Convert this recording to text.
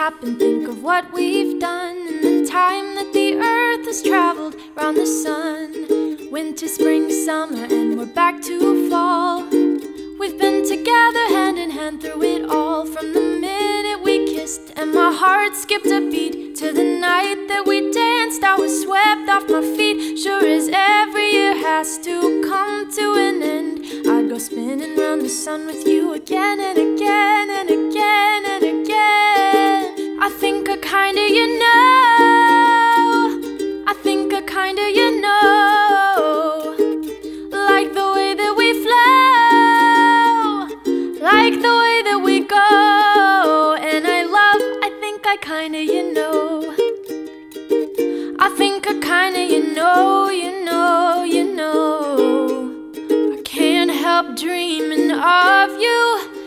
happened, think of what we've done in the time that the earth has traveled round the sun. Winter, spring, summer, and we're back to fall. We've been together hand in hand through it all from the minute we kissed, and my heart skipped a beat to the night that we danced. I was swept off my feet, sure as every year has to come to an end. I'd go spinning round the sun with you again and again and think you know. Like the way that we flow, like the way that we go. And I love, I think I kinda you know. I think I kinda you know, you know, you know. I can't help dreaming of you.